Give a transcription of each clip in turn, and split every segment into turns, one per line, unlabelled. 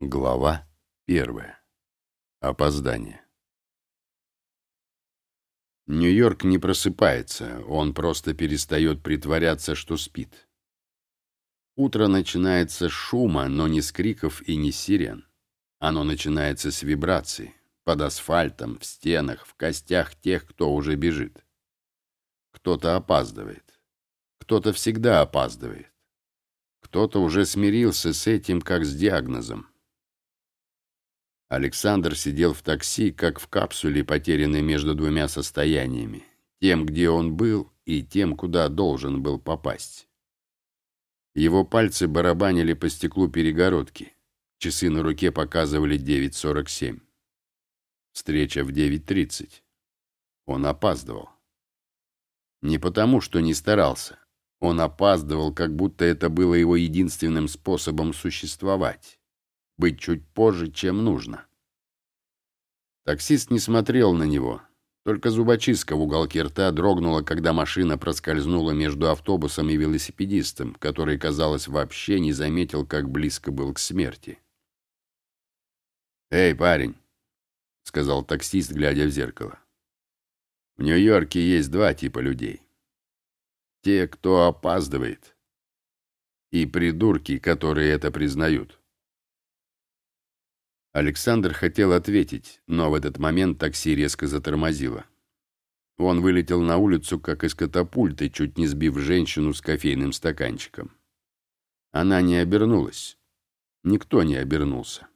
Глава первая. Опоздание. Нью-Йорк не просыпается, он просто перестает притворяться, что спит. Утро начинается с шума, но не с криков и не сирен. Оно начинается с вибраций, под асфальтом, в стенах, в костях тех, кто уже бежит. Кто-то опаздывает. Кто-то всегда опаздывает. Кто-то уже смирился с этим, как с диагнозом. Александр сидел в такси, как в капсуле, потерянной между двумя состояниями. Тем, где он был, и тем, куда должен был попасть. Его пальцы барабанили по стеклу перегородки. Часы на руке показывали 9.47. Встреча в 9.30. Он опаздывал. Не потому, что не старался. Он опаздывал, как будто это было его единственным способом существовать быть чуть позже, чем нужно. Таксист не смотрел на него. Только зубочистка в уголке рта дрогнула, когда машина проскользнула между автобусом и велосипедистом, который, казалось, вообще не заметил, как близко был к смерти. «Эй, парень!» — сказал таксист, глядя в зеркало. «В Нью-Йорке есть два типа людей. Те, кто опаздывает, и придурки, которые это признают. Александр хотел ответить, но в этот момент такси резко затормозило. Он вылетел на улицу, как из катапульты, чуть не сбив женщину с кофейным стаканчиком. Она не обернулась. Никто не обернулся.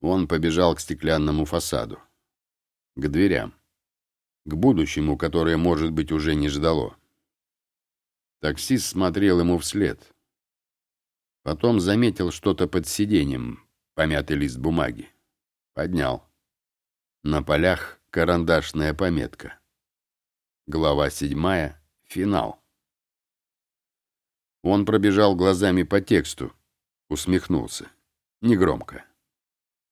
Он побежал к стеклянному фасаду. К дверям. К будущему, которое, может быть, уже не ждало. Таксист смотрел ему вслед. Потом заметил что-то под сиденьем, помятый лист бумаги. Поднял. На полях карандашная пометка. Глава седьмая. Финал. Он пробежал глазами по тексту, усмехнулся. Негромко.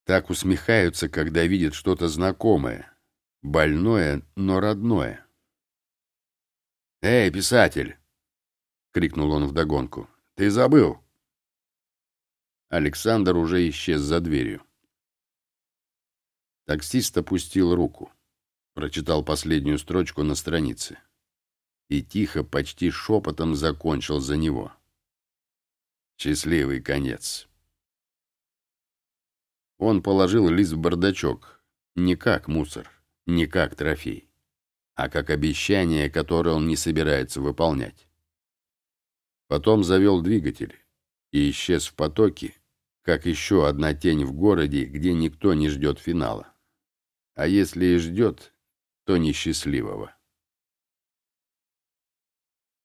Так усмехаются, когда видят что-то знакомое, больное, но родное. «Эй, писатель!» — крикнул он вдогонку. «Ты забыл!» Александр уже исчез за дверью. Таксист опустил руку, прочитал последнюю строчку на странице и тихо, почти шепотом закончил за него. Счастливый конец. Он положил лист в бардачок, не как мусор, не как трофей, а как обещание, которое он не собирается выполнять. Потом завел двигатель и исчез в потоке, как еще одна тень в городе, где никто не ждет финала. А если и ждет, то несчастливого.